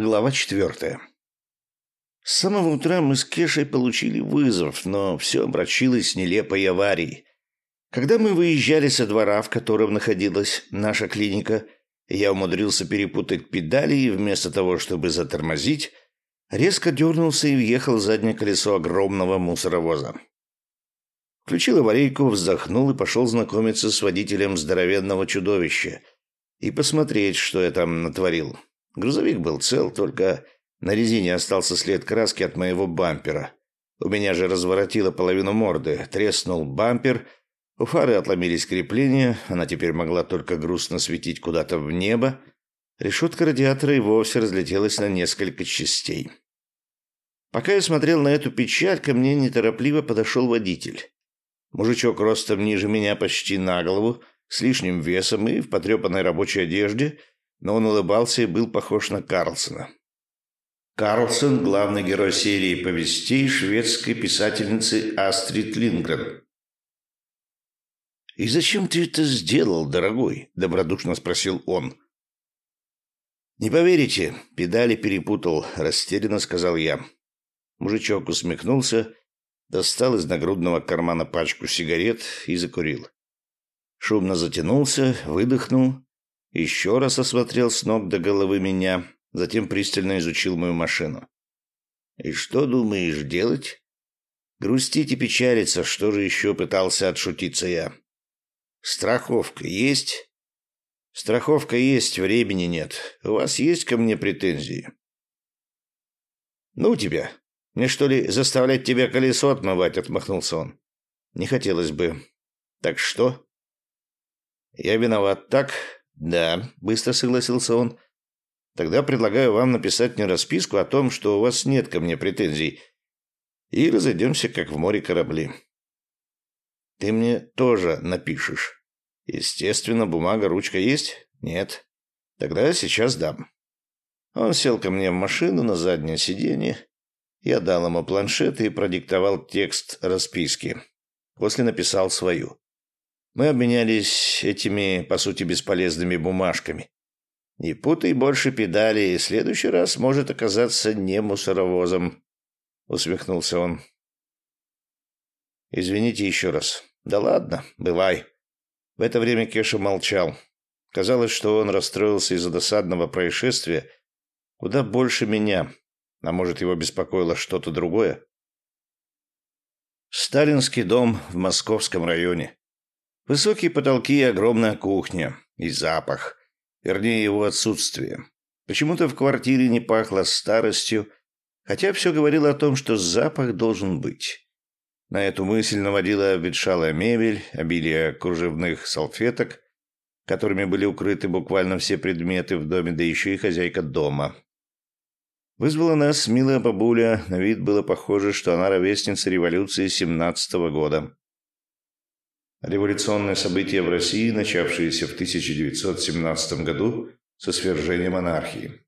Глава четвертая. С самого утра мы с Кешей получили вызов, но все обращилось нелепой аварией. Когда мы выезжали со двора, в котором находилась наша клиника, я умудрился перепутать педали и вместо того, чтобы затормозить, резко дернулся и въехал в заднее колесо огромного мусоровоза. Включил аварийку, вздохнул и пошел знакомиться с водителем здоровенного чудовища и посмотреть, что я там натворил. Грузовик был цел, только на резине остался след краски от моего бампера. У меня же разворотило половину морды, треснул бампер, у фары отломились крепления, она теперь могла только грустно светить куда-то в небо, решетка радиатора и вовсе разлетелась на несколько частей. Пока я смотрел на эту печаль, ко мне неторопливо подошел водитель. Мужичок ростом ниже меня почти на голову, с лишним весом и в потрепанной рабочей одежде – но он улыбался и был похож на Карлсона. Карлсон – главный герой серии повестей шведской писательницы Астрид Лингрен. «И зачем ты это сделал, дорогой?» – добродушно спросил он. «Не поверите, педали перепутал», – растерянно сказал я. Мужичок усмехнулся, достал из нагрудного кармана пачку сигарет и закурил. Шумно затянулся, выдохнул еще раз осмотрел с ног до головы меня, затем пристально изучил мою машину. «И что думаешь делать?» «Грустить и печалиться, что же еще пытался отшутиться я?» «Страховка есть?» «Страховка есть, времени нет. У вас есть ко мне претензии?» «Ну тебя! Мне что ли заставлять тебя колесо отмывать?» — отмахнулся он. «Не хотелось бы. Так что?» «Я виноват, так?» «Да», — быстро согласился он. «Тогда предлагаю вам написать мне расписку о том, что у вас нет ко мне претензий, и разойдемся, как в море корабли». «Ты мне тоже напишешь». «Естественно, бумага, ручка есть?» «Нет». «Тогда сейчас дам». Он сел ко мне в машину на заднее сиденье. Я дал ему планшет и продиктовал текст расписки. После написал свою. Мы обменялись этими, по сути, бесполезными бумажками. Не путай больше педали, и в следующий раз может оказаться не мусоровозом, усмехнулся он. Извините еще раз. Да ладно, бывай. В это время Кеша молчал. Казалось, что он расстроился из-за досадного происшествия куда больше меня, а может, его беспокоило что-то другое. Сталинский дом в московском районе. Высокие потолки и огромная кухня. И запах. Вернее, его отсутствие. Почему-то в квартире не пахло старостью, хотя все говорило о том, что запах должен быть. На эту мысль наводила обветшалая мебель, обилие кружевных салфеток, которыми были укрыты буквально все предметы в доме, да еще и хозяйка дома. Вызвала нас милая бабуля, на вид было похоже, что она ровесница революции семнадцатого года. Революционные события в России, начавшиеся в 1917 году со свержения монархии.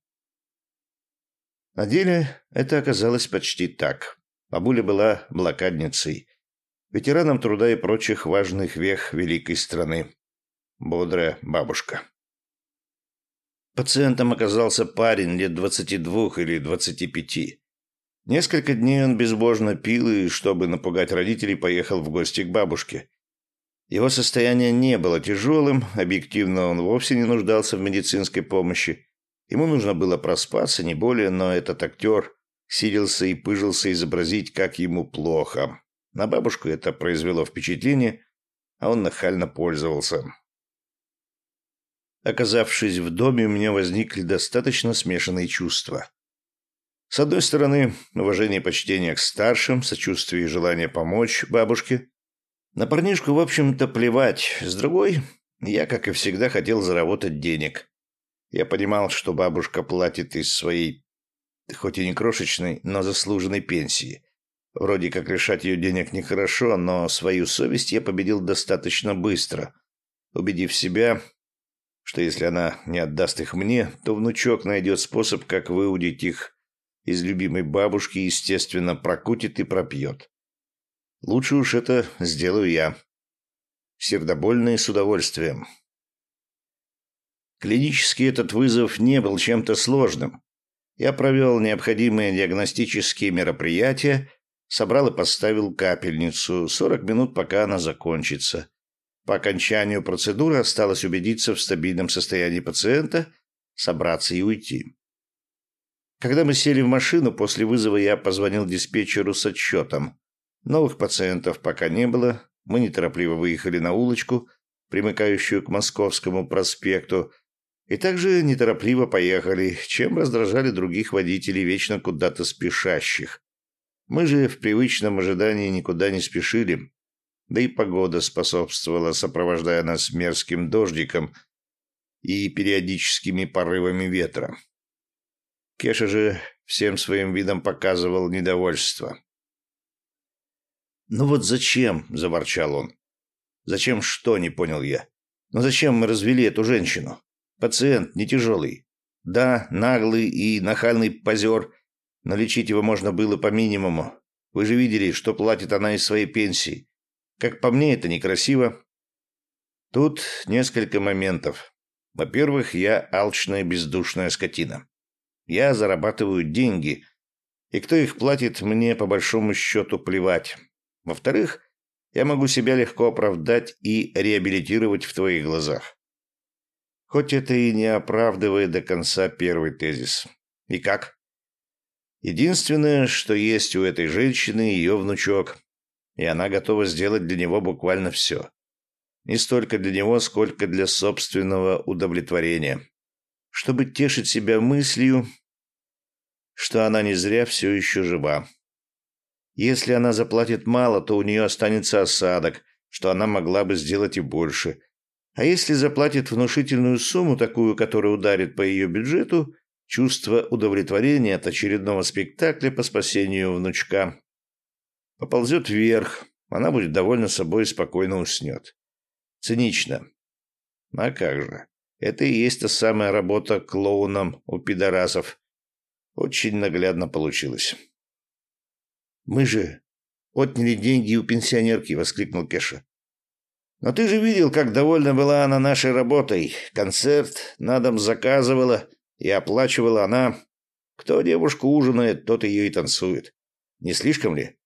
На деле это оказалось почти так. Бабуля была блокадницей, ветераном труда и прочих важных вех великой страны. Бодрая бабушка. Пациентом оказался парень лет двадцати двух или двадцати пяти. Несколько дней он безбожно пил и, чтобы напугать родителей, поехал в гости к бабушке – его состояние не было тяжелым, объективно он вовсе не нуждался в медицинской помощи. Ему нужно было проспаться, не более, но этот актер сиделся и пыжился изобразить, как ему плохо. На бабушку это произвело впечатление, а он нахально пользовался. Оказавшись в доме, у меня возникли достаточно смешанные чувства. С одной стороны, уважение и почтение к старшим, сочувствие и желание помочь бабушке. На парнишку, в общем-то, плевать. С другой, я, как и всегда, хотел заработать денег. Я понимал, что бабушка платит из своей, хоть и не крошечной, но заслуженной пенсии. Вроде как лишать ее денег нехорошо, но свою совесть я победил достаточно быстро, убедив себя, что если она не отдаст их мне, то внучок найдет способ, как выудить их из любимой бабушки, естественно, прокутит и пропьет. Лучше уж это сделаю я. Сердобольно и с удовольствием. Клинический этот вызов не был чем-то сложным. Я провел необходимые диагностические мероприятия, собрал и поставил капельницу. Сорок минут, пока она закончится. По окончанию процедуры осталось убедиться в стабильном состоянии пациента, собраться и уйти. Когда мы сели в машину, после вызова я позвонил диспетчеру с отчетом. Новых пациентов пока не было. Мы неторопливо выехали на улочку, примыкающую к Московскому проспекту, и также неторопливо поехали, чем раздражали других водителей, вечно куда-то спешащих. Мы же в привычном ожидании никуда не спешили, да и погода способствовала, сопровождая нас мерзким дождиком и периодическими порывами ветра. Кеша же всем своим видом показывал недовольство. «Ну вот зачем?» – заворчал он. «Зачем что?» – не понял я. «Ну зачем мы развели эту женщину? Пациент не тяжелый. Да, наглый и нахальный позер, но лечить его можно было по минимуму. Вы же видели, что платит она из своей пенсии. Как по мне, это некрасиво. Тут несколько моментов. Во-первых, я алчная бездушная скотина. Я зарабатываю деньги, и кто их платит, мне по большому счету плевать. Во-вторых, я могу себя легко оправдать и реабилитировать в твоих глазах. Хоть это и не оправдывает до конца первый тезис. И как? Единственное, что есть у этой женщины, ее внучок. И она готова сделать для него буквально все. Не столько для него, сколько для собственного удовлетворения. Чтобы тешить себя мыслью, что она не зря все еще жива. Если она заплатит мало, то у нее останется осадок, что она могла бы сделать и больше – а если заплатит внушительную сумму, такую, которая ударит по ее бюджету, чувство удовлетворения от очередного спектакля по спасению внучка поползет вверх, она будет довольна собой и спокойно уснет. Цинично. А как же. Это и есть та самая работа клоуном у пидорасов. Очень наглядно получилось. «Мы же отняли деньги у пенсионерки», — воскликнул Кеша. Но ты же видел, как довольна была она нашей работой. Концерт на дом заказывала и оплачивала она. Кто девушку ужинает, тот ее и танцует. Не слишком ли?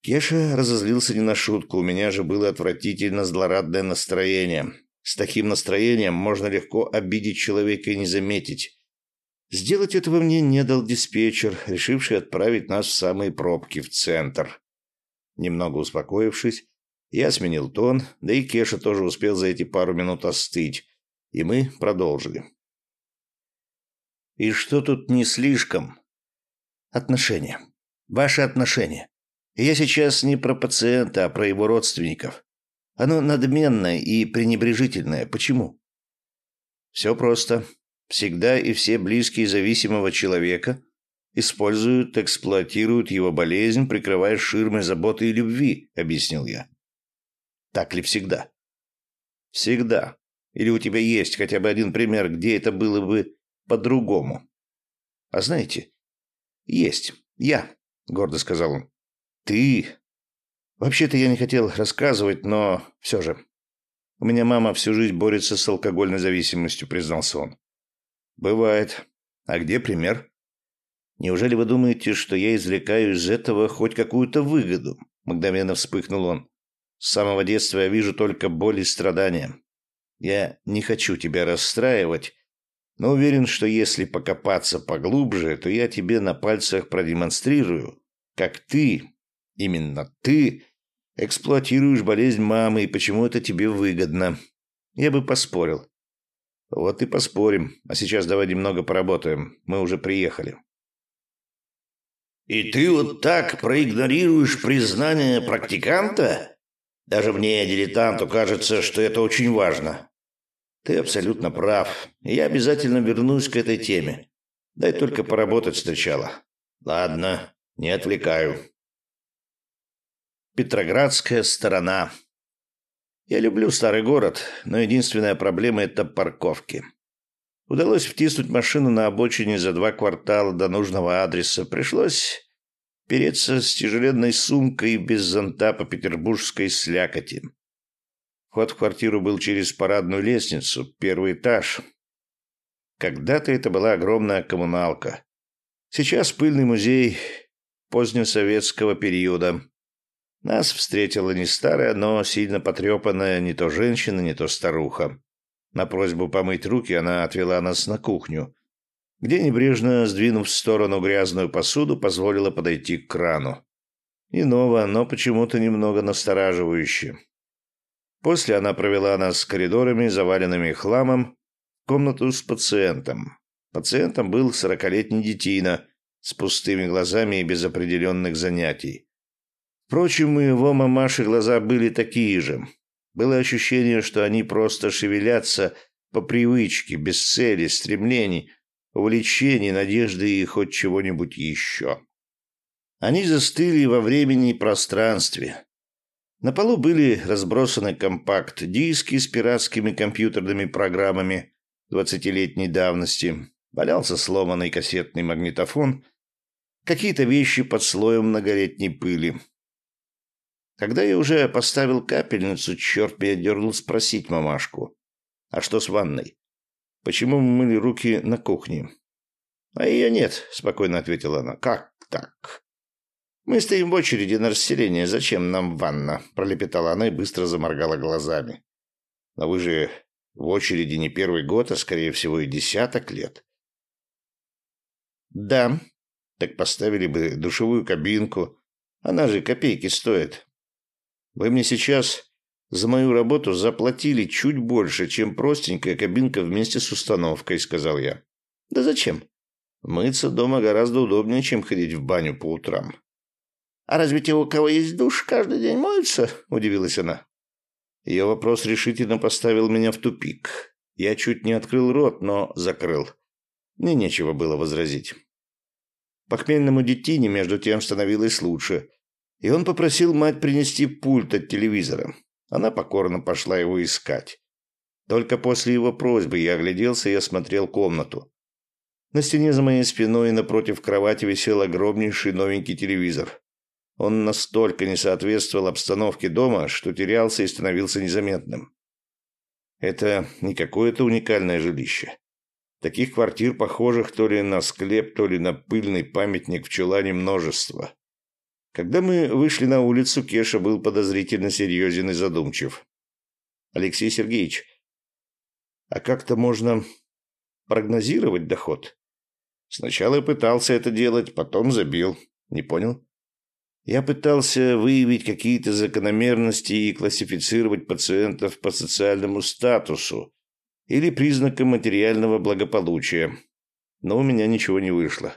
Кеша разозлился не на шутку. У меня же было отвратительно злорадное настроение. С таким настроением можно легко обидеть человека и не заметить. Сделать этого мне не дал диспетчер, решивший отправить нас в самые пробки в центр. Немного успокоившись, я сменил тон, да и Кеша тоже успел за эти пару минут остыть, и мы продолжили. И что тут не слишком? Отношения. Ваши отношения. Я сейчас не про пациента, а про его родственников. Оно надменное и пренебрежительное. Почему? Все просто. Всегда и все близкие зависимого человека используют, эксплуатируют его болезнь, прикрывая ширмой заботы и любви, объяснил я. Так ли всегда? Всегда. Или у тебя есть хотя бы один пример, где это было бы по-другому? А знаете, есть. Я, гордо сказал он. Ты? Вообще-то я не хотел рассказывать, но все же. У меня мама всю жизнь борется с алкогольной зависимостью, признался он. Бывает. А где пример? Неужели вы думаете, что я извлекаю из этого хоть какую-то выгоду? Мгновенно вспыхнул он. С самого детства я вижу только боль и страдания. Я не хочу тебя расстраивать, но уверен, что если покопаться поглубже, то я тебе на пальцах продемонстрирую, как ты, именно ты, эксплуатируешь болезнь мамы и почему это тебе выгодно. Я бы поспорил. Вот и поспорим. А сейчас давай немного поработаем. Мы уже приехали. И ты вот так проигнорируешь признание практиканта? Даже мне, дилетанту, кажется, что это очень важно. Ты абсолютно прав. Я обязательно вернусь к этой теме. Дай только поработать сначала. Ладно, не отвлекаю. Петроградская сторона. Я люблю старый город, но единственная проблема – это парковки. Удалось втиснуть машину на обочине за два квартала до нужного адреса. Пришлось переться с тяжеленной сумкой без зонта по петербургской слякоти. Вход в квартиру был через парадную лестницу, первый этаж. Когда-то это была огромная коммуналка. Сейчас пыльный музей позднесоветского периода. Нас встретила не старая, но сильно потрепанная не то женщина, не то старуха. На просьбу помыть руки она отвела нас на кухню, где, небрежно сдвинув в сторону грязную посуду, позволила подойти к крану. Не ново, но почему-то немного настораживающе. После она провела нас коридорами, заваленными хламом, в комнату с пациентом. Пациентом был сорокалетний детина с пустыми глазами и без определенных занятий. Впрочем, у его мамаши глаза были такие же. Было ощущение, что они просто шевелятся по привычке, без цели, стремлений, увлечений, надежды и хоть чего-нибудь еще. Они застыли во времени и пространстве. На полу были разбросаны компакт-диски с пиратскими компьютерными программами двадцатилетней давности, валялся сломанный кассетный магнитофон, какие-то вещи под слоем многолетней пыли. Когда я уже поставил капельницу, черт меня дернул спросить мамашку, а что с ванной? Почему мы мыли руки на кухне? А ее нет, спокойно ответила она. Как так? Мы стоим в очереди на расселение. Зачем нам ванна? Пролепетала она и быстро заморгала глазами. Но вы же в очереди не первый год, а скорее всего и десяток лет. Да, так поставили бы душевую кабинку. Она же копейки стоит. Вы мне сейчас за мою работу заплатили чуть больше, чем простенькая кабинка вместе с установкой», — сказал я. «Да зачем? Мыться дома гораздо удобнее, чем ходить в баню по утрам». «А разве те, у кого есть душ, каждый день моются?» — удивилась она. Ее вопрос решительно поставил меня в тупик. Я чуть не открыл рот, но закрыл. Мне нечего было возразить. Похмельному детине, между тем, становилось лучше — и он попросил мать принести пульт от телевизора. Она покорно пошла его искать. Только после его просьбы я огляделся и осмотрел комнату. На стене за моей спиной напротив кровати висел огромнейший новенький телевизор. Он настолько не соответствовал обстановке дома, что терялся и становился незаметным. Это не какое-то уникальное жилище. Таких квартир, похожих то ли на склеп, то ли на пыльный памятник в чулане множество. Когда мы вышли на улицу, Кеша был подозрительно серьезен и задумчив. «Алексей Сергеевич, а как-то можно прогнозировать доход?» «Сначала я пытался это делать, потом забил. Не понял?» «Я пытался выявить какие-то закономерности и классифицировать пациентов по социальному статусу или признакам материального благополучия, но у меня ничего не вышло.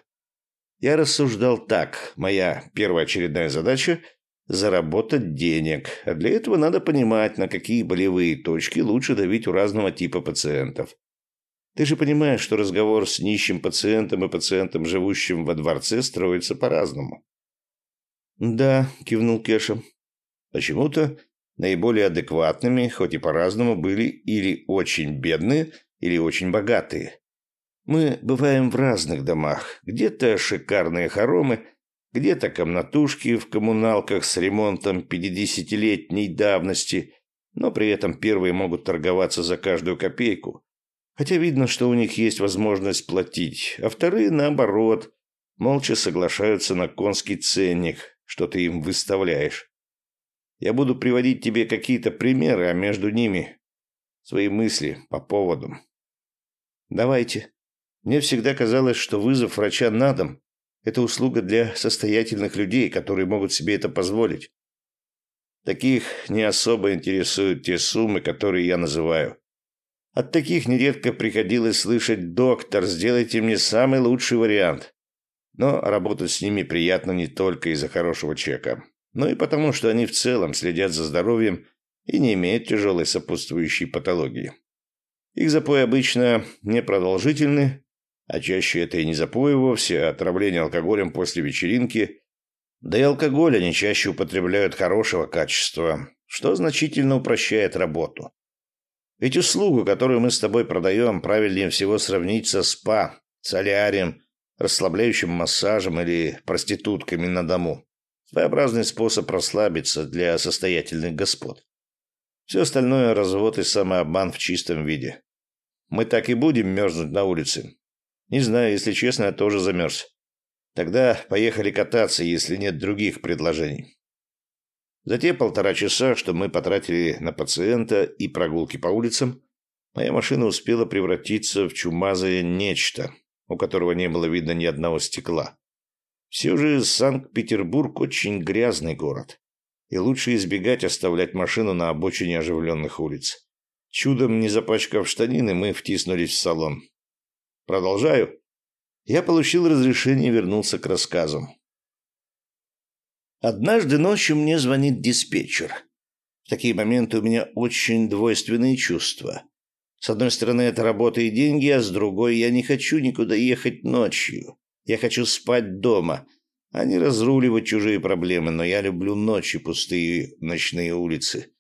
Я рассуждал так. Моя первоочередная задача – заработать денег. А для этого надо понимать, на какие болевые точки лучше давить у разного типа пациентов. Ты же понимаешь, что разговор с нищим пациентом и пациентом, живущим во дворце, строится по-разному. «Да», – кивнул Кеша. «Почему-то наиболее адекватными, хоть и по-разному, были или очень бедные, или очень богатые. Мы бываем в разных домах. Где-то шикарные хоромы, где-то комнатушки в коммуналках с ремонтом пятидесятилетней давности, но при этом первые могут торговаться за каждую копейку. Хотя видно, что у них есть возможность платить, а вторые, наоборот, молча соглашаются на конский ценник, что ты им выставляешь. Я буду приводить тебе какие-то примеры, а между ними свои мысли по поводу. Давайте. Мне всегда казалось, что вызов врача на дом – это услуга для состоятельных людей, которые могут себе это позволить. Таких не особо интересуют те суммы, которые я называю. От таких нередко приходилось слышать «Доктор, сделайте мне самый лучший вариант». Но работать с ними приятно не только из-за хорошего чека, но и потому, что они в целом следят за здоровьем и не имеют тяжелой сопутствующей патологии. Их запои обычно непродолжительны, а чаще это и не запой вовсе, а отравление алкоголем после вечеринки. Да и алкоголь они чаще употребляют хорошего качества, что значительно упрощает работу. Ведь услугу, которую мы с тобой продаем, правильнее всего сравнить со спа, солярием, расслабляющим массажем или проститутками на дому. Своеобразный способ расслабиться для состоятельных господ. Все остальное – развод и самообман в чистом виде. мы так и будем мерзнуть на улице. Не знаю, если честно, я тоже замерз. Тогда поехали кататься, если нет других предложений. За те полтора часа, что мы потратили на пациента и прогулки по улицам, моя машина успела превратиться в чумазое нечто, у которого не было видно ни одного стекла. Все же Санкт-Петербург очень грязный город, и лучше избегать оставлять машину на обочине оживленных улиц. Чудом не запачкав штанины, мы втиснулись в салон. Продолжаю. Я получил разрешение и вернулся к рассказу. Однажды ночью мне звонит диспетчер. В такие моменты у меня очень двойственные чувства. С одной стороны, это работа и деньги, а с другой, я не хочу никуда ехать ночью. Я хочу спать дома, а не разруливать чужие проблемы, но я люблю ночи, пустые ночные улицы.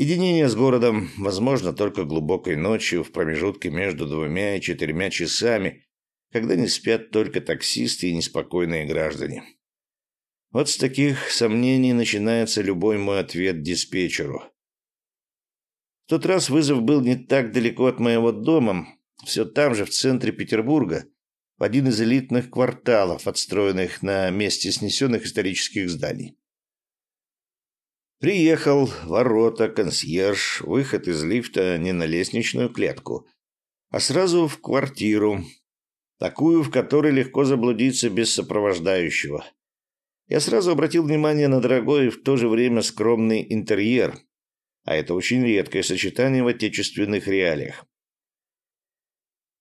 Единение с городом возможно только глубокой ночью в промежутке между двумя и четырьмя часами, когда не спят только таксисты и неспокойные граждане. Вот с таких сомнений начинается любой мой ответ диспетчеру. В тот раз вызов был не так далеко от моего дома, все там же, в центре Петербурга, в один из элитных кварталов, отстроенных на месте снесенных исторических зданий. Приехал, ворота, консьерж, выход из лифта не на лестничную клетку, а сразу в квартиру, такую, в которой легко заблудиться без сопровождающего. Я сразу обратил внимание на дорогой и в то же время скромный интерьер, а это очень редкое сочетание в отечественных реалиях.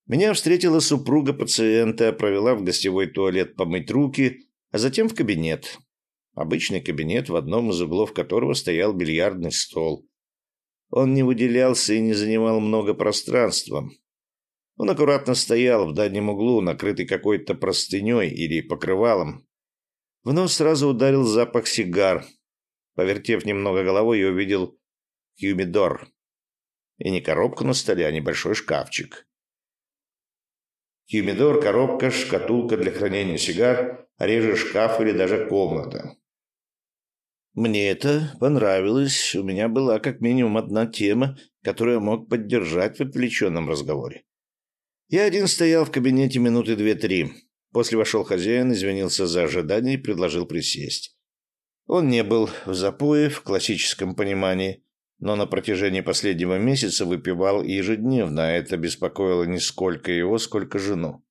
Меня встретила супруга пациента, провела в гостевой туалет помыть руки, а затем в кабинет. Обычный кабинет, в одном из углов которого стоял бильярдный стол. Он не выделялся и не занимал много пространства. Он аккуратно стоял в дальнем углу, накрытый какой-то простыней или покрывалом. В нос сразу ударил запах сигар. Повертев немного головой, я увидел хьюмидор. И не коробку на столе, а небольшой шкафчик. Хьюмидор, коробка, шкатулка для хранения сигар, а реже шкаф или даже комната. Мне это понравилось. У меня была как минимум одна тема, которую я мог поддержать в отвлеченном разговоре. Я один стоял в кабинете минуты две-три. После вошел хозяин, извинился за ожидание и предложил присесть. Он не был в запое в классическом понимании, но на протяжении последнего месяца выпивал ежедневно, а это беспокоило не сколько его, сколько жену.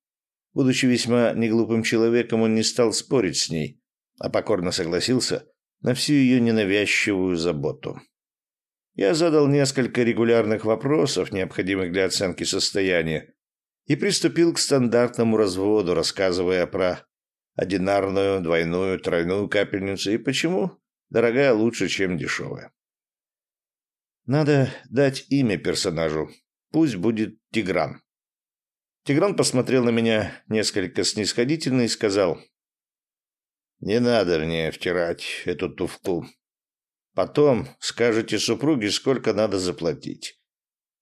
Будучи весьма неглупым человеком, он не стал спорить с ней, а покорно согласился на всю ее ненавязчивую заботу. Я задал несколько регулярных вопросов, необходимых для оценки состояния, и приступил к стандартному разводу, рассказывая про одинарную, двойную, тройную капельницу и почему дорогая лучше, чем дешевая. Надо дать имя персонажу. Пусть будет Тигран. Тигран посмотрел на меня несколько снисходительно и сказал, «Не надо мне втирать эту туфту. Потом скажете супруге, сколько надо заплатить.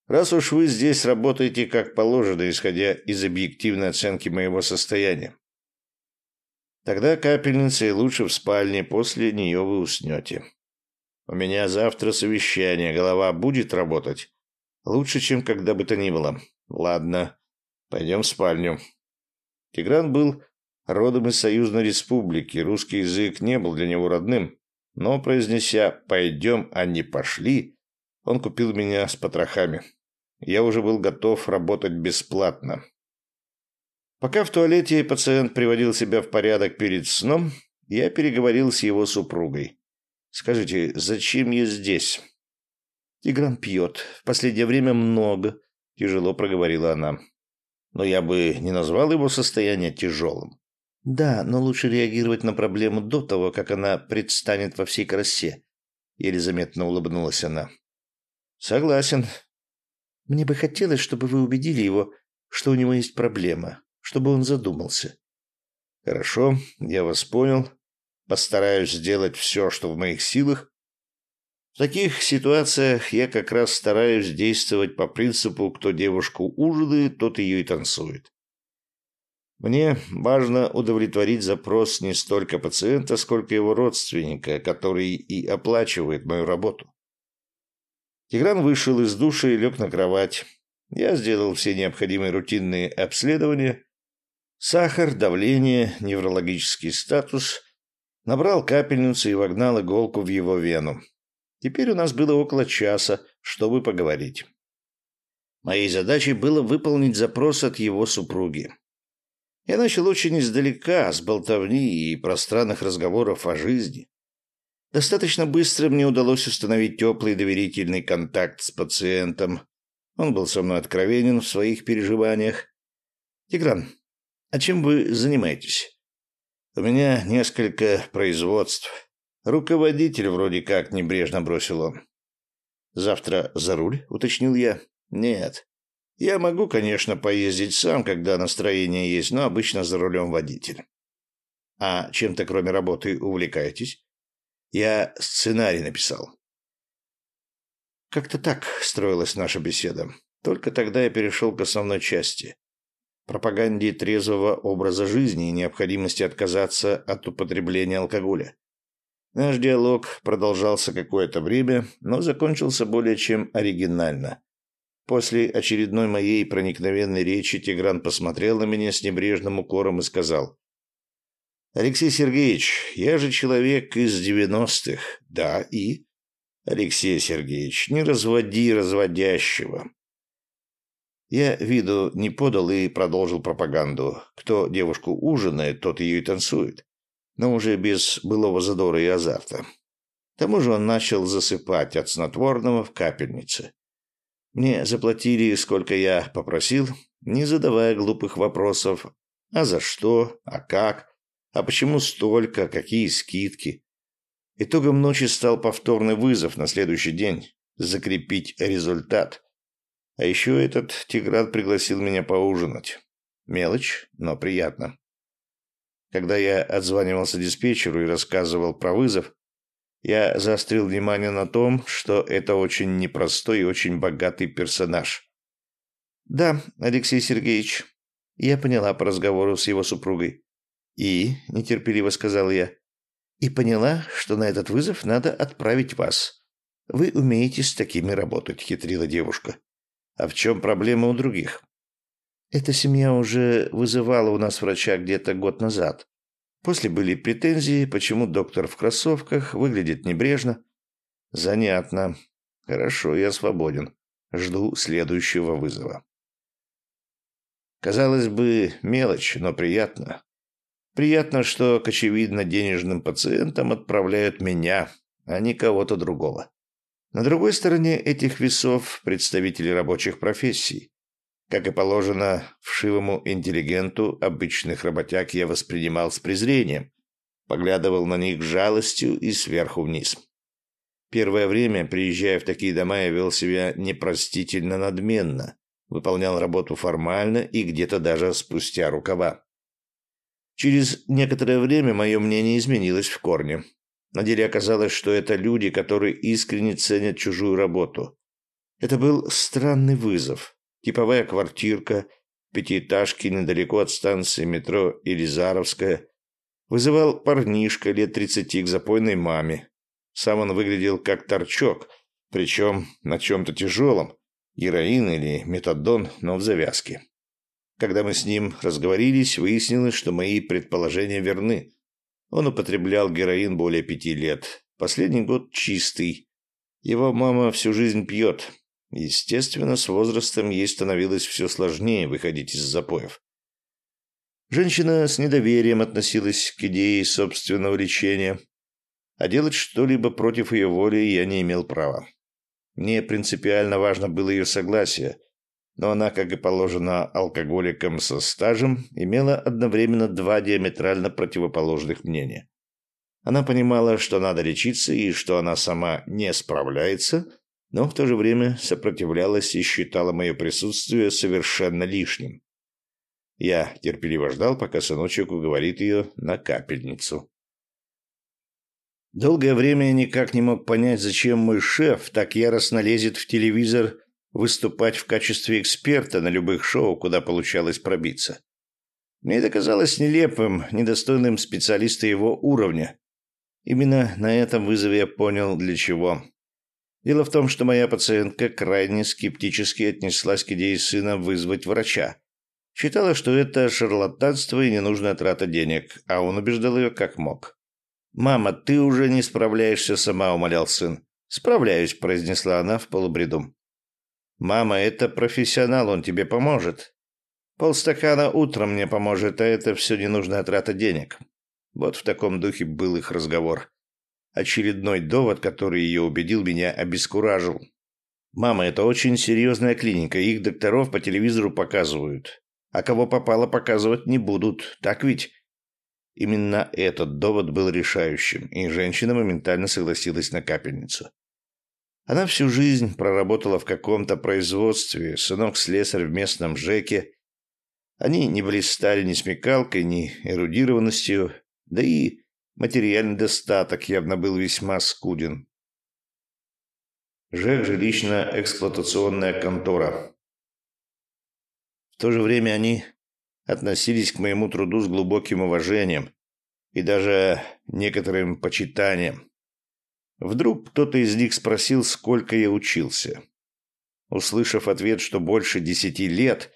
Раз уж вы здесь работаете как положено, исходя из объективной оценки моего состояния. Тогда капельница и лучше в спальне, после нее вы уснете. У меня завтра совещание, голова будет работать. Лучше, чем когда бы то ни было. Ладно, пойдем в спальню. Тигран был родом из Союзной Республики, русский язык не был для него родным, но, произнеся «пойдем, а не пошли», он купил меня с потрохами. Я уже был готов работать бесплатно. Пока в туалете пациент приводил себя в порядок перед сном, я переговорил с его супругой. «Скажите, зачем я здесь?» «Тигран пьет. В последнее время много», — тяжело проговорила она. «Но я бы не назвал его состояние тяжелым». «Да, но лучше реагировать на проблему до того, как она предстанет во всей красе», — еле заметно улыбнулась она. «Согласен. Мне бы хотелось, чтобы вы убедили его, что у него есть проблема, чтобы он задумался. Хорошо, я вас понял. Постараюсь сделать все, что в моих силах. В таких ситуациях я как раз стараюсь действовать по принципу «кто девушку ужинает, тот ее и танцует». Мне важно удовлетворить запрос не столько пациента, сколько его родственника, который и оплачивает мою работу. Тигран вышел из душа и лег на кровать. Я сделал все необходимые рутинные обследования. Сахар, давление, неврологический статус. Набрал капельницу и вогнал иголку в его вену. Теперь у нас было около часа, чтобы поговорить. Моей задачей было выполнить запрос от его супруги. Я начал очень издалека, с болтовни и пространных разговоров о жизни. Достаточно быстро мне удалось установить теплый доверительный контакт с пациентом. Он был со мной откровенен в своих переживаниях. «Тигран, а чем вы занимаетесь?» «У меня несколько производств. Руководитель вроде как небрежно бросил он». «Завтра за руль?» — уточнил я. «Нет. Я могу, конечно, поездить сам, когда настроение есть, но обычно за рулем водитель». «А чем-то кроме работы увлекаетесь?» Я сценарий написал. Как-то так строилась наша беседа. Только тогда я перешел к основной части. Пропаганде трезвого образа жизни и необходимости отказаться от употребления алкоголя. Наш диалог продолжался какое-то время, но закончился более чем оригинально. После очередной моей проникновенной речи Тигран посмотрел на меня с небрежным укором и сказал, Алексей Сергеевич, я же человек из девяностых. Да, и? Алексей Сергеевич, не разводи разводящего. Я виду не подал и продолжил пропаганду. Кто девушку ужинает, тот ее и танцует. Но уже без былого задора и азарта. К тому же он начал засыпать от снотворного в капельнице. Мне заплатили, сколько я попросил, не задавая глупых вопросов. А за что? А как? А почему столько? Какие скидки? Итогом ночи стал повторный вызов на следующий день. Закрепить результат. А еще этот Тиград пригласил меня поужинать. Мелочь, но приятно. Когда я отзванивался диспетчеру и рассказывал про вызов, я заострил внимание на том, что это очень непростой и очень богатый персонаж. «Да, Алексей Сергеевич, я поняла по разговору с его супругой. «И?» – нетерпеливо сказал я. «И поняла, что на этот вызов надо отправить вас. Вы умеете с такими работать», – хитрила девушка. «А в чем проблема у других?» «Эта семья уже вызывала у нас врача где-то год назад. После были претензии, почему доктор в кроссовках выглядит небрежно». «Занятно. Хорошо, я свободен. Жду следующего вызова». Казалось бы, мелочь, но приятно. Приятно, что к очевидно денежным пациентам отправляют меня, а не кого-то другого. На другой стороне этих весов представители рабочих профессий. Как и положено вшивому интеллигенту, обычных работяг я воспринимал с презрением, поглядывал на них жалостью и сверху вниз. Первое время, приезжая в такие дома, я вел себя непростительно надменно, выполнял работу формально и где-то даже спустя рукава. Через некоторое время мое мнение изменилось в корне. На деле оказалось, что это люди, которые искренне ценят чужую работу. Это был странный вызов. Типовая квартирка, пятиэтажки недалеко от станции метро Елизаровская. Вызывал парнишка лет тридцати к запойной маме. Сам он выглядел как торчок, причем на чем-то тяжелом, героин или метадон, но в завязке. Когда мы с ним разговорились, выяснилось, что мои предположения верны. Он употреблял героин более пяти лет. Последний год чистый. Его мама всю жизнь пьет. Естественно, с возрастом ей становилось все сложнее выходить из запоев. Женщина с недоверием относилась к идее собственного лечения, а делать что-либо против ее воли я не имел права. Мне принципиально важно было ее согласие, но она, как и положено алкоголикам со стажем, имела одновременно два диаметрально противоположных мнения. Она понимала, что надо лечиться и что она сама не справляется, но в то же время сопротивлялась и считала мое присутствие совершенно лишним. Я терпеливо ждал, пока сыночек уговорит ее на капельницу. Долгое время я никак не мог понять, зачем мой шеф так яростно лезет в телевизор выступать в качестве эксперта на любых шоу, куда получалось пробиться. Мне это казалось нелепым, недостойным специалиста его уровня. Именно на этом вызове я понял, для чего. Дело в том, что моя пациентка крайне скептически отнеслась к идее сына вызвать врача. Считала, что это шарлатанство и ненужная трата денег, а он убеждал ее как мог. «Мама, ты уже не справляешься сама», — умолял сын. «Справляюсь», — произнесла она в полубреду. «Мама, это профессионал, он тебе поможет. Полстакана утром мне поможет, а это все ненужная трата денег». Вот в таком духе был их разговор. Очередной довод, который ее убедил, меня обескуражил. «Мама, это очень серьезная клиника, их докторов по телевизору показывают. А кого попало, показывать не будут, так ведь?» Именно этот довод был решающим, и женщина моментально согласилась на капельницу. Она всю жизнь проработала в каком-то производстве, сынок слесарь в местном ЖЭКе. Они не блистали ни смекалкой, ни эрудированностью, да и Материальный достаток явно был весьма скуден. ЖЭК – жилищно-эксплуатационная контора. В то же время они относились к моему труду с глубоким уважением и даже некоторым почитанием. Вдруг кто-то из них спросил, сколько я учился. Услышав ответ, что больше десяти лет,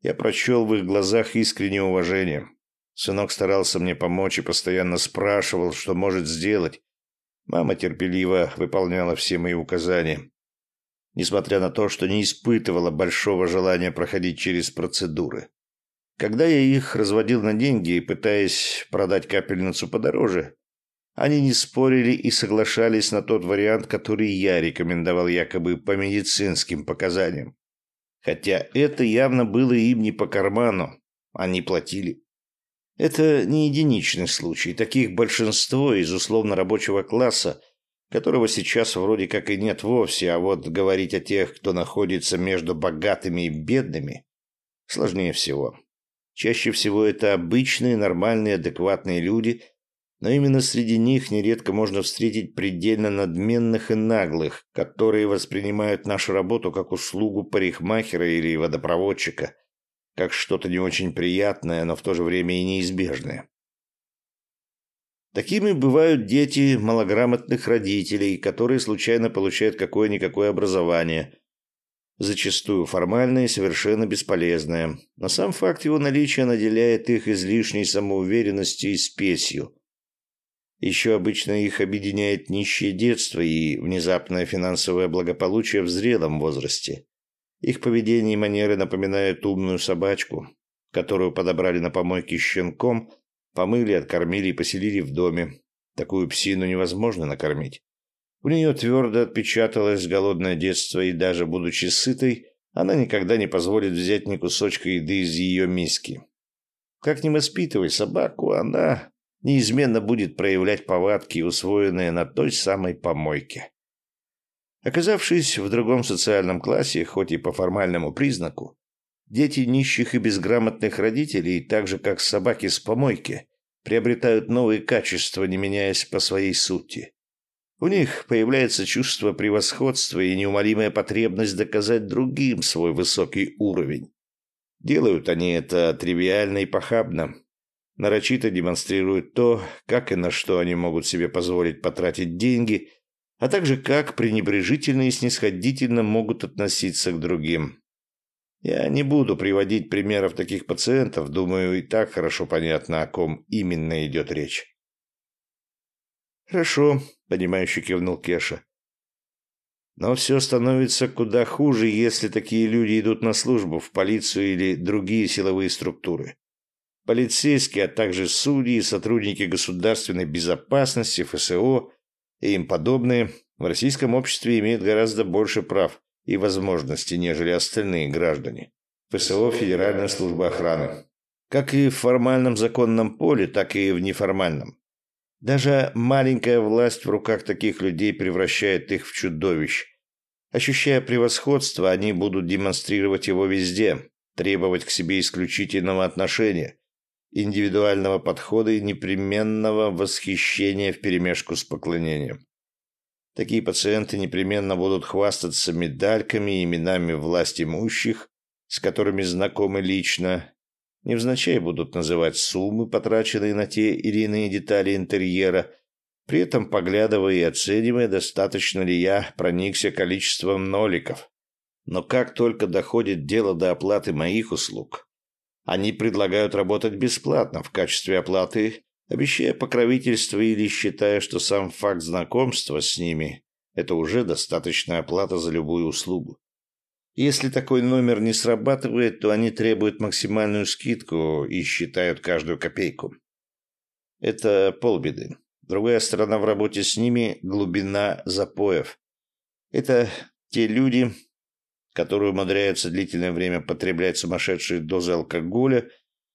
я прочел в их глазах искреннее уважение. Сынок старался мне помочь и постоянно спрашивал, что может сделать. Мама терпеливо выполняла все мои указания, несмотря на то, что не испытывала большого желания проходить через процедуры. Когда я их разводил на деньги, пытаясь продать капельницу подороже, они не спорили и соглашались на тот вариант, который я рекомендовал якобы по медицинским показаниям. Хотя это явно было им не по карману, они платили. Это не единичный случай, таких большинство из условно рабочего класса, которого сейчас вроде как и нет вовсе, а вот говорить о тех, кто находится между богатыми и бедными, сложнее всего. Чаще всего это обычные, нормальные, адекватные люди, но именно среди них нередко можно встретить предельно надменных и наглых, которые воспринимают нашу работу как услугу парикмахера или водопроводчика – как что-то не очень приятное, но в то же время и неизбежное. Такими бывают дети малограмотных родителей, которые случайно получают какое-никакое образование, зачастую формальное и совершенно бесполезное, но сам факт его наличия наделяет их излишней самоуверенностью и спесью. Еще обычно их объединяет нищее детство и внезапное финансовое благополучие в зрелом возрасте. Их поведение и манеры напоминают умную собачку, которую подобрали на помойке щенком, помыли, откормили и поселили в доме. Такую псину невозможно накормить. У нее твердо отпечаталось голодное детство, и даже будучи сытой, она никогда не позволит взять ни кусочка еды из ее миски. Как ни воспитывай собаку, она неизменно будет проявлять повадки, усвоенные на той самой помойке. Оказавшись в другом социальном классе, хоть и по формальному признаку, дети нищих и безграмотных родителей, так же как собаки с помойки, приобретают новые качества, не меняясь по своей сути. У них появляется чувство превосходства и неумолимая потребность доказать другим свой высокий уровень. Делают они это тривиально и похабно. Нарочито демонстрируют то, как и на что они могут себе позволить потратить деньги – а также как пренебрежительно и снисходительно могут относиться к другим. Я не буду приводить примеров таких пациентов, думаю, и так хорошо понятно, о ком именно идет речь. «Хорошо», — понимающе кивнул Кеша. «Но все становится куда хуже, если такие люди идут на службу в полицию или другие силовые структуры. Полицейские, а также судьи, сотрудники государственной безопасности, ФСО и им подобные в российском обществе имеют гораздо больше прав и возможностей, нежели остальные граждане. ФСО – Федеральная служба охраны. Как и в формальном законном поле, так и в неформальном. Даже маленькая власть в руках таких людей превращает их в чудовищ. Ощущая превосходство, они будут демонстрировать его везде, требовать к себе исключительного отношения, индивидуального подхода и непременного восхищения вперемешку с поклонением. Такие пациенты непременно будут хвастаться медальками и именами власть имущих, с которыми знакомы лично, невзначай будут называть суммы, потраченные на те или иные детали интерьера, при этом поглядывая и оценивая, достаточно ли я проникся количеством ноликов. Но как только доходит дело до оплаты моих услуг, они предлагают работать бесплатно в качестве оплаты, обещая покровительство или считая, что сам факт знакомства с ними – это уже достаточная оплата за любую услугу. Если такой номер не срабатывает, то они требуют максимальную скидку и считают каждую копейку. Это полбеды. Другая сторона в работе с ними – глубина запоев. Это те люди, которые умудряются длительное время потреблять сумасшедшие дозы алкоголя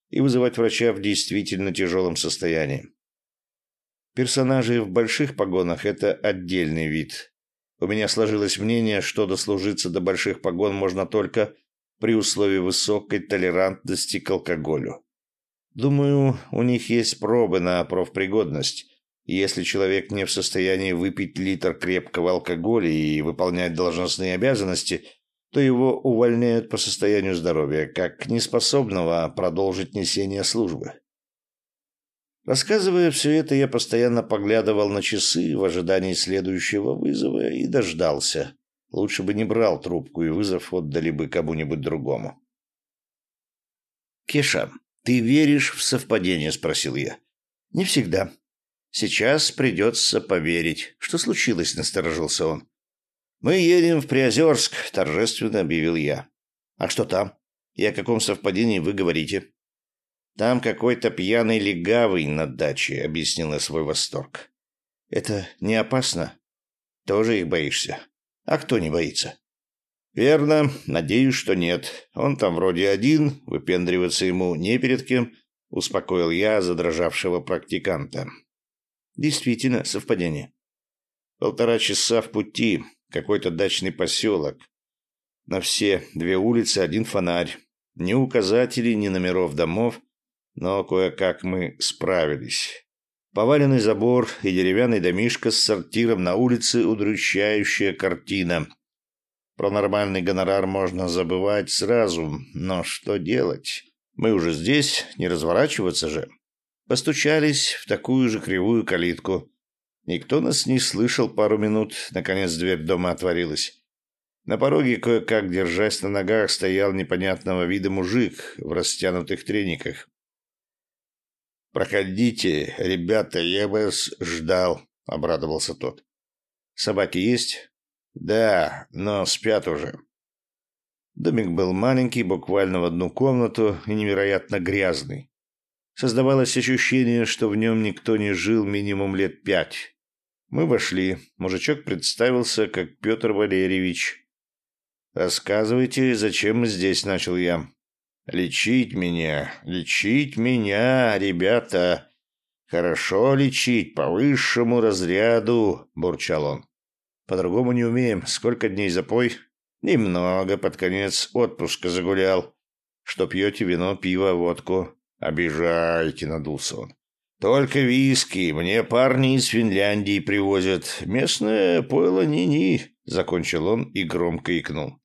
и вызывать врача в действительно тяжелом состоянии. Персонажи в больших погонах – это отдельный вид. У меня сложилось мнение, что дослужиться до больших погон можно только при условии высокой толерантности к алкоголю. Думаю, у них есть пробы на профпригодность. Если человек не в состоянии выпить литр крепкого алкоголя и выполнять должностные обязанности, то его увольняют по состоянию здоровья, как неспособного продолжить несение службы. Рассказывая все это, я постоянно поглядывал на часы в ожидании следующего вызова и дождался. Лучше бы не брал трубку, и вызов отдали бы кому-нибудь другому. «Кеша, ты веришь в совпадение?» – спросил я. «Не всегда. Сейчас придется поверить. Что случилось?» – насторожился он. «Мы едем в Приозерск», – торжественно объявил я. «А что там? И о каком совпадении вы говорите?» Там какой-то пьяный легавый на даче, объяснила свой восторг. Это не опасно? Тоже их боишься? А кто не боится? Верно, надеюсь, что нет. Он там вроде один, выпендриваться ему не перед кем, успокоил я задрожавшего практиканта. Действительно, совпадение. Полтора часа в пути, какой-то дачный поселок. На все две улицы один фонарь. Ни указателей, ни номеров домов, но кое-как мы справились. Поваленный забор и деревянный домишко с сортиром на улице – удручающая картина. Про нормальный гонорар можно забывать сразу, но что делать? Мы уже здесь, не разворачиваться же. Постучались в такую же кривую калитку. Никто нас не слышал пару минут, наконец дверь дома отворилась. На пороге, кое-как держась на ногах, стоял непонятного вида мужик в растянутых трениках. «Проходите, ребята, я вас ждал», — обрадовался тот. «Собаки есть?» «Да, но спят уже». Домик был маленький, буквально в одну комнату и невероятно грязный. Создавалось ощущение, что в нем никто не жил минимум лет пять. Мы вошли. Мужичок представился, как Петр Валерьевич. «Рассказывайте, зачем мы здесь?» — начал я. Лечить меня, лечить меня, ребята. Хорошо лечить, по высшему разряду, бурчал он. По-другому не умеем. Сколько дней запой? Немного, под конец отпуска загулял. Что пьете вино, пиво, водку? Обижаете, надулся он. Только виски. Мне парни из Финляндии привозят. Местное пойло ни-ни, закончил он и громко икнул.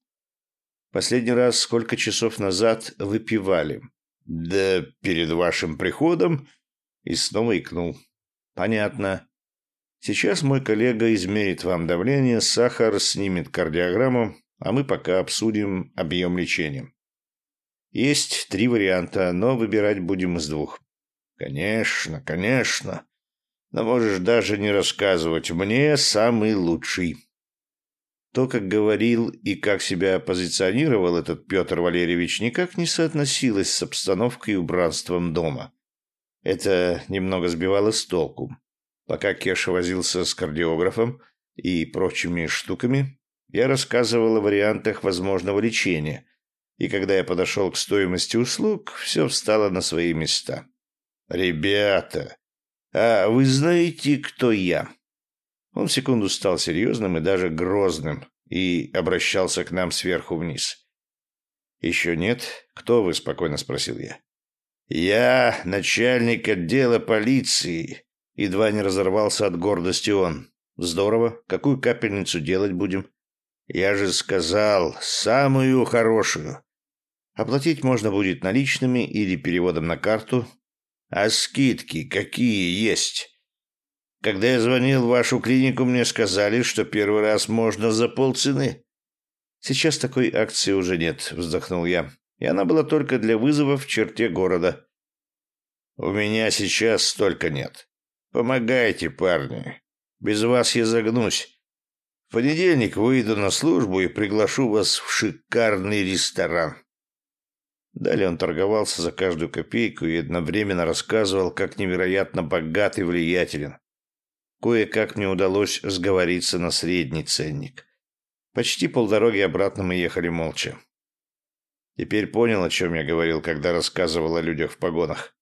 Последний раз сколько часов назад выпивали? Да перед вашим приходом. И снова икнул. Понятно. Сейчас мой коллега измерит вам давление, сахар, снимет кардиограмму, а мы пока обсудим объем лечения. Есть три варианта, но выбирать будем из двух. Конечно, конечно. Но можешь даже не рассказывать. Мне самый лучший. То, как говорил и как себя позиционировал этот Петр Валерьевич, никак не соотносилось с обстановкой и убранством дома. Это немного сбивало с толку. Пока Кеша возился с кардиографом и прочими штуками, я рассказывал о вариантах возможного лечения, и когда я подошел к стоимости услуг, все встало на свои места. «Ребята, а вы знаете, кто я?» Он секунду стал серьезным и даже грозным и обращался к нам сверху вниз. «Еще нет? Кто вы?» – спокойно спросил я. «Я начальник отдела полиции», – едва не разорвался от гордости он. «Здорово. Какую капельницу делать будем?» «Я же сказал, самую хорошую. Оплатить можно будет наличными или переводом на карту. А скидки какие есть?» Когда я звонил в вашу клинику, мне сказали, что первый раз можно за полцены. Сейчас такой акции уже нет, вздохнул я. И она была только для вызова в черте города. У меня сейчас столько нет. Помогайте, парни. Без вас я загнусь. В понедельник выйду на службу и приглашу вас в шикарный ресторан. Далее он торговался за каждую копейку и одновременно рассказывал, как невероятно богат и влиятелен. Кое-как мне удалось сговориться на средний ценник. Почти полдороги обратно мы ехали молча. Теперь понял, о чем я говорил, когда рассказывал о людях в погонах.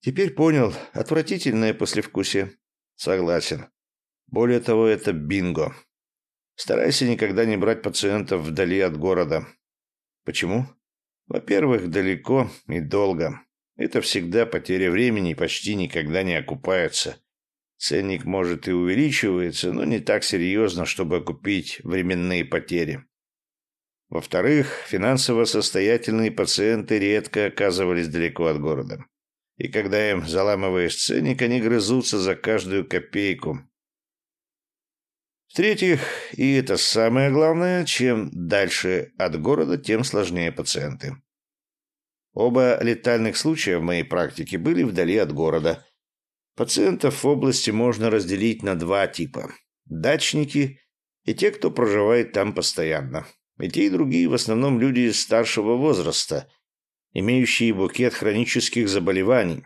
Теперь понял. Отвратительное послевкусие. Согласен. Более того, это бинго. Старайся никогда не брать пациентов вдали от города. Почему? Во-первых, далеко и долго. Это всегда потеря времени и почти никогда не окупается. Ценник, может, и увеличивается, но не так серьезно, чтобы окупить временные потери. Во-вторых, финансово состоятельные пациенты редко оказывались далеко от города. И когда им заламываешь ценник, они грызутся за каждую копейку. В-третьих, и это самое главное, чем дальше от города, тем сложнее пациенты. Оба летальных случая в моей практике были вдали от города. Пациентов в области можно разделить на два типа. Дачники и те, кто проживает там постоянно. И те, и другие в основном люди старшего возраста, имеющие букет хронических заболеваний.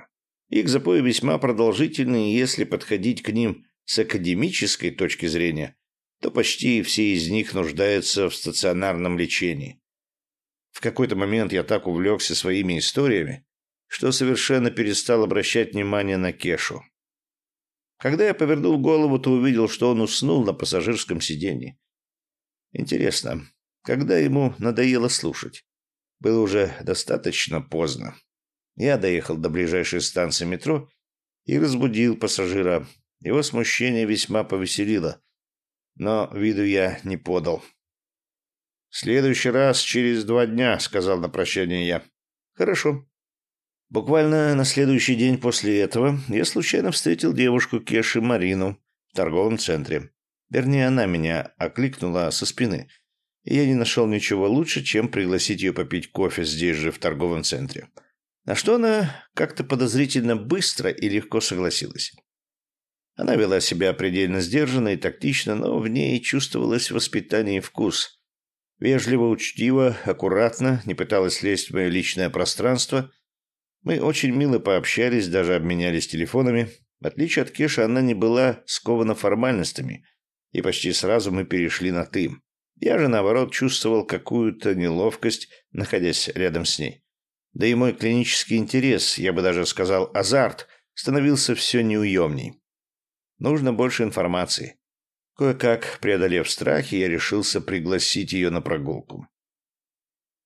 Их запои весьма продолжительны, и если подходить к ним с академической точки зрения, то почти все из них нуждаются в стационарном лечении. В какой-то момент я так увлекся своими историями, что совершенно перестал обращать внимание на Кешу. Когда я повернул голову, то увидел, что он уснул на пассажирском сиденье. Интересно, когда ему надоело слушать. Было уже достаточно поздно. Я доехал до ближайшей станции метро и разбудил пассажира. Его смущение весьма повеселило, но виду я не подал. «В следующий раз через два дня», — сказал на прощание я. «Хорошо». Буквально на следующий день после этого я случайно встретил девушку Кеши Марину в торговом центре. Вернее, она меня окликнула со спины — и я не нашел ничего лучше, чем пригласить ее попить кофе здесь же, в торговом центре. На что она как-то подозрительно быстро и легко согласилась. Она вела себя предельно сдержанно и тактично, но в ней чувствовалось воспитание и вкус. Вежливо, учтиво, аккуратно, не пыталась лезть в мое личное пространство. Мы очень мило пообщались, даже обменялись телефонами. В отличие от Кеши, она не была скована формальностями, и почти сразу мы перешли на «ты». Я же, наоборот, чувствовал какую-то неловкость, находясь рядом с ней. Да и мой клинический интерес, я бы даже сказал азарт, становился все неуемней. Нужно больше информации. Кое-как, преодолев страхи, я решился пригласить ее на прогулку.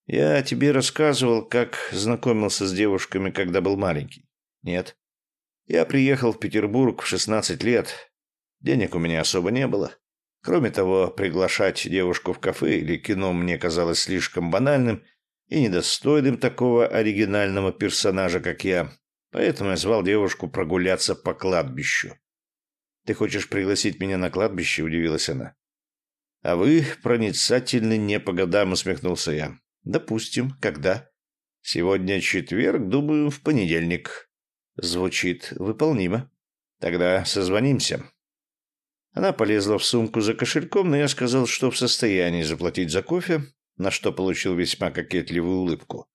Я тебе рассказывал, как знакомился с девушками, когда был маленький. Нет. Я приехал в Петербург в 16 лет. Денег у меня особо не было. Кроме того, приглашать девушку в кафе или кино мне казалось слишком банальным и недостойным такого оригинального персонажа, как я. Поэтому я звал девушку прогуляться по кладбищу. «Ты хочешь пригласить меня на кладбище?» – удивилась она. «А вы проницательны не по годам», – усмехнулся я. «Допустим. Когда?» «Сегодня четверг, думаю, в понедельник». «Звучит выполнимо. Тогда созвонимся». Она полезла в сумку за кошельком, но я сказал, что в состоянии заплатить за кофе, на что получил весьма кокетливую улыбку.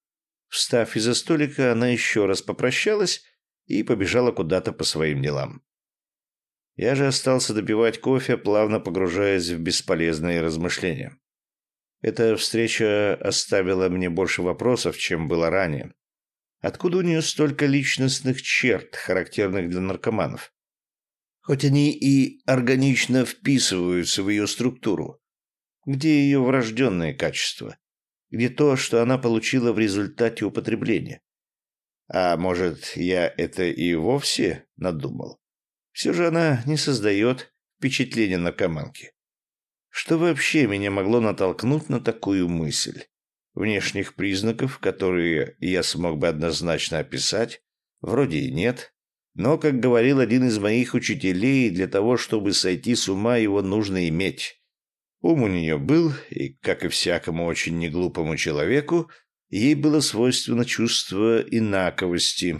Встав из-за столика, она еще раз попрощалась и побежала куда-то по своим делам. Я же остался допивать кофе, плавно погружаясь в бесполезные размышления. Эта встреча оставила мне больше вопросов, чем было ранее. Откуда у нее столько личностных черт, характерных для наркоманов? хоть они и органично вписываются в ее структуру. Где ее врожденные качества? Где то, что она получила в результате употребления? А может, я это и вовсе надумал? Все же она не создает впечатления наркоманки. Что вообще меня могло натолкнуть на такую мысль? Внешних признаков, которые я смог бы однозначно описать, вроде и нет. Но, как говорил один из моих учителей, для того, чтобы сойти с ума, его нужно иметь. Ум у нее был, и, как и всякому очень неглупому человеку, ей было свойственно чувство инаковости,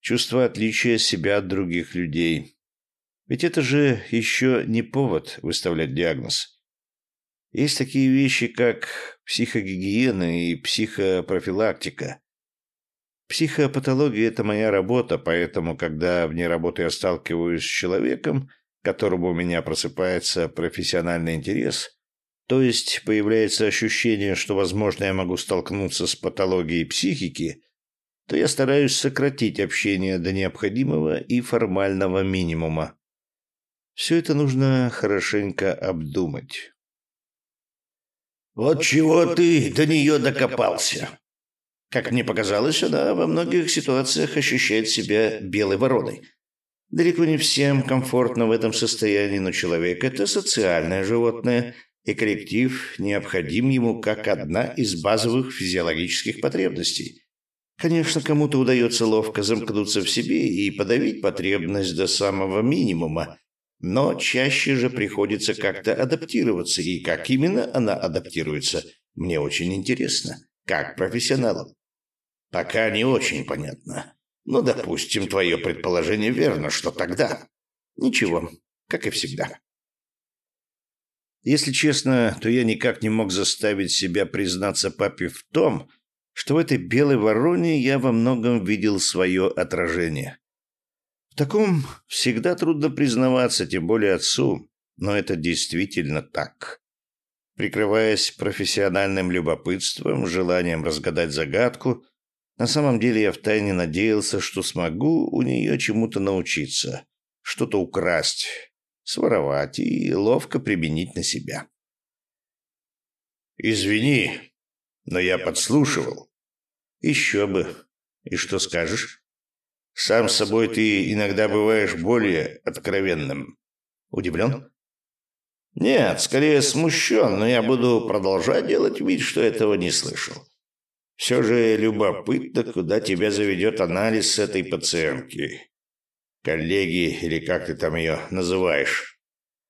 чувство отличия себя от других людей. Ведь это же еще не повод выставлять диагноз. Есть такие вещи, как психогигиена и психопрофилактика. Психопатология – это моя работа, поэтому, когда вне работы я сталкиваюсь с человеком – которому у меня просыпается профессиональный интерес, то есть появляется ощущение, что, возможно, я могу столкнуться с патологией психики, то я стараюсь сократить общение до необходимого и формального минимума. Все это нужно хорошенько обдумать. «Вот чего ты до нее докопался?» Как мне показалось, она во многих ситуациях ощущает себя белой вороной. Далеко не всем комфортно в этом состоянии, но человек – это социальное животное, и коллектив необходим ему как одна из базовых физиологических потребностей. Конечно, кому-то удается ловко замкнуться в себе и подавить потребность до самого минимума, но чаще же приходится как-то адаптироваться, и как именно она адаптируется, мне очень интересно, как профессионалам. Пока не очень понятно. Ну, допустим, твое предположение верно, что тогда... Ничего, как и всегда. Если честно, то я никак не мог заставить себя признаться папе в том, что в этой белой вороне я во многом видел свое отражение. В таком всегда трудно признаваться, тем более отцу, но это действительно так. Прикрываясь профессиональным любопытством, желанием разгадать загадку, на самом деле я втайне надеялся, что смогу у нее чему-то научиться, что-то украсть, своровать и ловко применить на себя. «Извини, но я подслушивал». «Еще бы. И что скажешь?» «Сам с собой ты иногда бываешь более откровенным». «Удивлен?» «Нет, скорее смущен, но я буду продолжать делать вид, что этого не слышал. Все же любопытно, куда тебя заведет анализ этой пациентки. Коллеги, или как ты там ее называешь.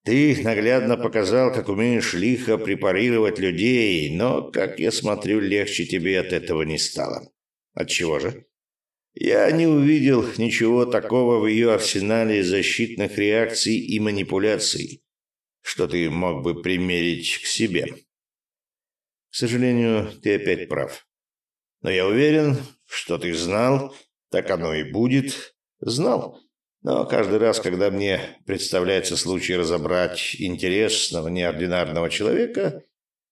Ты наглядно показал, как умеешь лихо препарировать людей, но, как я смотрю, легче тебе от этого не стало. Отчего же? Я не увидел ничего такого в ее арсенале защитных реакций и манипуляций, что ты мог бы примерить к себе. К сожалению, ты опять прав. Но я уверен, что ты знал, так оно и будет. Знал. Но каждый раз, когда мне представляется случай разобрать интересного, неординарного человека,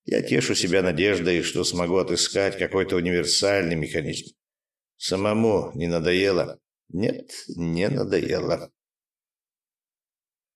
я тешу себя надеждой, что смогу отыскать какой-то универсальный механизм. Самому не надоело? Нет, не надоело.